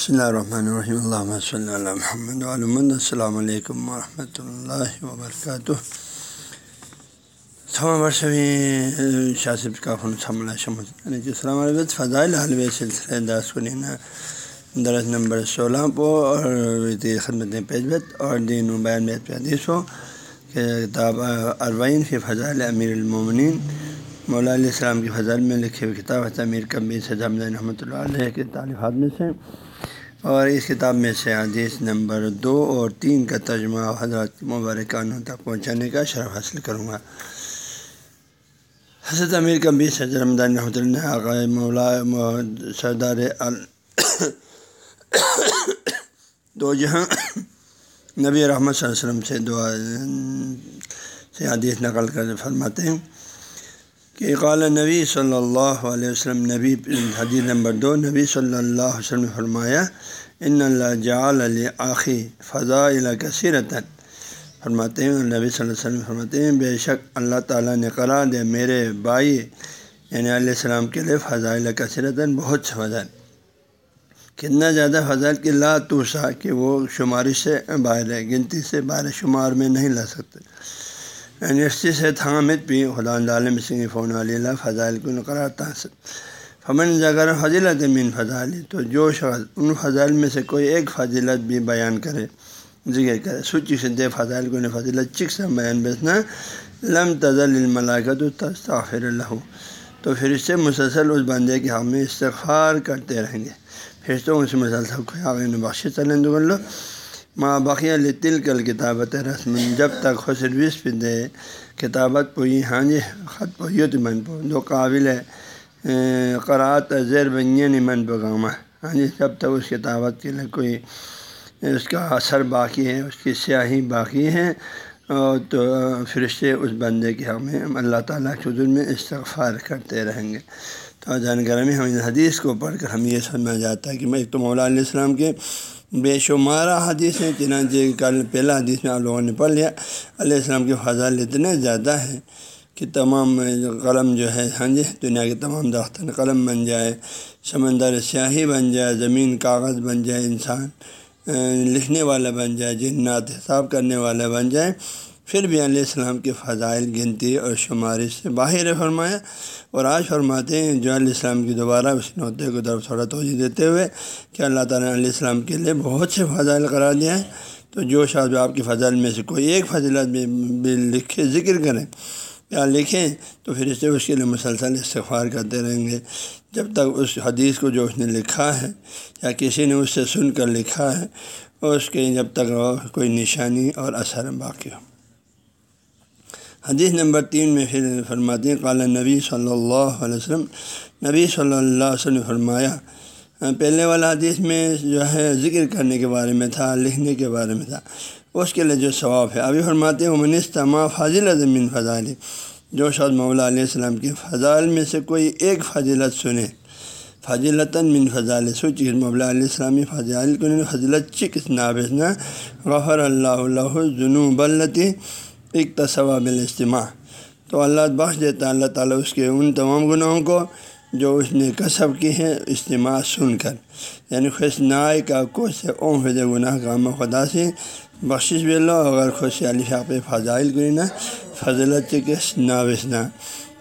بسم اللہ الرحمن الرحیم اللہ صلی اللہ محمد علم السلام علیکم ورحمۃ اللہ وبرکاتہ شاصف کا السلام علیکم فضائل حلوے سلسلہ داس کنینا درس نمبر سولہ پو اور خدمت پیجبت اور دین و بیان بیت حدیث ہو کہ کتاب اربعین فی فضائل امیر المومنین مولا علیہ السلام کی فضائل میں لکھی ہوئی کتاب ہے امیر کبیر سجام رحمۃ اللہ علیہ کے تعلیفات میں سے۔ اور اس کتاب میں سے حدیث نمبر دو اور تین کا ترجمہ حضرت مبارکانوں تک پہنچانے کا شرف حاصل کروں گا۔ حضرت امیر کبیر سید رحمدان رحمۃ اللہ عقائے مولا سردار دو جہاں نبی رحمت صلی اللہ علیہ وسلم سے دعا سے حدیث نقل کر فرماتے ہیں۔ کہ قال نبی صلی اللہ علیہ وسلم، نبی، حدیث نمبر دو، نبی صلی اللہ علیہ وسلم نے فرمایا، ان اللہ جعل علی آخی فضا کثیرتاً. فرماتے ہیں، نبی صلی اللہ علیہ وسلم فرماتے ہیں، بے شک اللہ تعالیٰ نے قرار دے میرے بھائی یعنی علیہ السلام کے لیے فضائل کثیرتاً بہت سے فضائل کتنا زیادہ فضائل کی لا توسا کہ وہ شمارش سے باہر ہے، گنتی سے باہر شمار میں نہیں لا سکتے۔ یونیورسٹی سے تھامت بھی، خدا عالم سنگھ فون علی اللہ فضائل کو نقرار تحص فمن جگر فضیلت مین فضائل، تو جو شخص ان فضائل میں سے کوئی ایک فضیلت بھی بیان کرے، ذکر کرے، سوچی سے دے فضائل کو فضیلت چک سے بیان بیچنا لم تزل الملاکت تستغفر اللہ تو پھر اس سے مسلسل اس بندے کے حق میں استغفار کرتے رہیں گے۔ پھر تو اس مسلسل کو بخش چلیں دو لو ماں بقیہ تل کل کتابت رسم. جب تک خسروس پہ دے، کتابت پوئی ہاں جی خط پوئی تو من پو دو قابل قرات زیر بنین من پگامہ ہاں جی جب تک اس کتابت کے لیے کوئی، اس کا اثر باقی ہے، اس کی سیاہی باقی ہے تو فرشتے اس بندے کے حق میں، اللہ تعالیٰ کے حضور میں استغفار کرتے رہیں گے. تو جانکاری میں ہم اس حدیث کو پڑھ کر ہم یہ سمجھا جاتا ہے کہ میں ایک تو مولا علیہ السلام کے بے شمارہ حدیث ہیں، چنانچہ کل پہلا حدیث میں آپ لوگوں نے پڑھ لیا۔ علیہ السلام کے فضائل اتنے زیادہ ہیں کہ تمام قلم جو ہے ہاں جی دنیا کے تمام درختن قلم بن جائے، سمندر سیاہی بن جائے، زمین کاغذ بن جائے، انسان لکھنے والا بن جائے، جنات حساب کرنے والا بن جائے۔ پھر بھی علیہ السلام کے فضائل گنتی اور شمارش سے باہر فرمایا، اور آج فرماتے ہیں، جو علیہ السلام کی دوبارہ اس نوتے کو طرف تھوڑا توجہ دیتے ہوئے کہ اللہ تعالیٰ نے علیہ السلام کے لیے بہت سے فضائل قرار دیا ہے۔ تو جو شاید آپ کی فضائل میں سے کوئی ایک فضلت بھی لکھے، ذکر کریں، یا لکھیں، تو پھر اس سے اس کے لیے مسلسل استغفار کرتے رہیں گے۔ جب تک اس حدیث کو جو اس نے لکھا ہے، یا کسی نے اس سے سن کر لکھا ہے اور اس کے جب تک کوئی نشانی اور اثر باقی ہو۔ حدیث نمبر تین میں پھر فرماتے ہیں، قال نبی صلی اللہ علیہ وسلم، نبی صلی اللہ علیہ وسلم فرمایا، پہلے والا حدیث میں جو ہے ذکر کرنے کے بارے میں تھا، لکھنے کے بارے میں تھا، اس کے لیے جو ثواب ہے۔ ابھی فرماتے ہیں منستما فاضل زمین فضائل، جو شاید مولا علیہ السلام کے فضائل میں سے کوئی ایک فضیلت سنے۔ فضیلتاً من فضال سوچ مولا علیہ السلامی فضائل کو فضلت چکس نابسنا غفر اللہ اللہ جنوب التی ایک تصواب الاجتماع تو اللہ بخش دیتا اللہ تعالیٰ اس کے ان تمام گناہوں کو جو اس نے کسب کی ہے اجتماع سن کر۔ یعنی خوش نائے کا کو سے اوم فض گناہ کام خدا سے بخشش بھی لو اگر خوش علی شاپ فضائل گرینا فضلت کے ناوسنا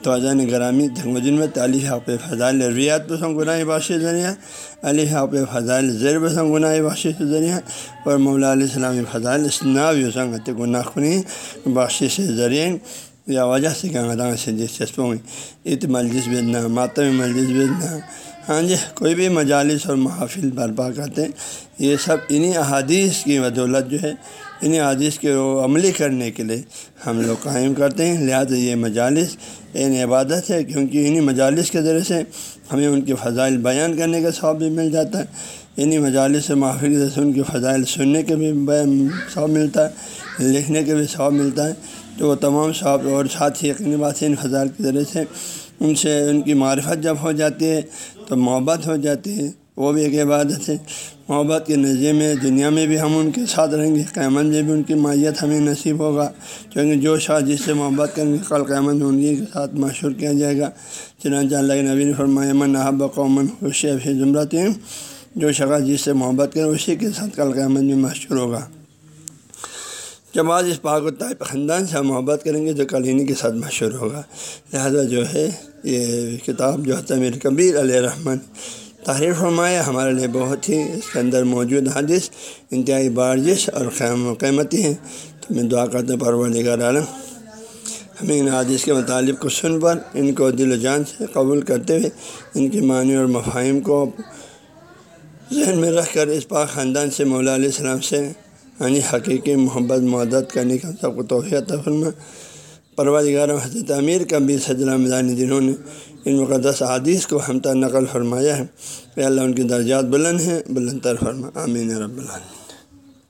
تو اذان گرامی تنگن میں تعلی حاپ فضائل ریات پسند گناہ بخش ذریعہ علی حاپ فضائل زیر پسند گناہ بخش ذریعہ اور مولا علیہ السلام فضائل اسنا بھی گناہ خنی بخش ذریعہ یا وجہ سے کہ سے دلچسپوں میں ات مجلس بھیجنا ماتم مجلس بھیجنا ہاں جی کوئی بھی مجالس اور محافل برپا کرتے ہیں، یہ سب انہیں احادیث کی بدولت جو ہے انہیں حادث کے عملی کرنے کے لیے ہم لوگ قائم کرتے ہیں۔ لہٰذا یہ مجالس این عبادت ہے، کیونکہ انہیں مجالس کے ذریعے سے ہمیں ان کے فضائل بیان کرنے کا ثواب بھی مل جاتا ہے۔ انہیں مجالس سے محفل سے ان کے فضائل سننے کے بھی ثواب ملتا ہے، لکھنے کے بھی ثواب ملتا ہے۔ تو وہ تمام صاحب اور ساتھ ہی یقینی بات ہے، ان فضائل کے ذریعے سے ان سے ان کی معرفت جب ہو جاتی ہے تو محبت ہو جاتی ہے۔ وہ بھی ایک عبادت ہے۔ محبت کے نظریے میں دنیا میں بھی ہم ان کے ساتھ رہیں گے۔ قیامت میں بھی ان کی مائیت ہمیں نصیب ہوگا۔ کیونکہ جو شاہ جس سے محبت کریں گے، کل قیامت میں ان کے ساتھ مشہور کیا جائے گا۔ چنانچہ اللہ کے نبی نے فرمایا، من احب قومن خوشی ابھی زمرت جو شخص جس سے محبت کرے اسی کے ساتھ کل قیامت میں مشہور ہوگا۔ جب آج اس پاک و طائب خاندان سے محبت کریں گے، تو کل انہیں کے ساتھ مشہور ہوگا۔ لہذا جو ہے، یہ کتاب جو ہے میر کبیر علیہ رحمٰن تحریر فرمایا، ہمارے لیے بہت ہی اس کے اندر موجود حادث انتہائی بارجش اور قیام قیمتی ہیں۔ تو میں دعا کرتے پرور عالم، ہمیں ان حادث کے مطالب کو سن پر ان کو دل و جان سے قبول کرتے ہوئے، ان کے معنی اور مفاہم کو ذہن میں رکھ کر، اس پاک خاندان سے مولا علیہ السلام سے یعنی حقیقی محبت معدت کرنے کا سب کو توفیع فرما۔ پروازگار حضرت امیر کا بھی سجلہ میدانی جنہوں نے ان مقدس حادیث کو ہمتا نقل فرمایا ہے۔ کہ اللہ ان کے درجات بلند ہیں، بلند تر فرما۔ آمین رب العالمین۔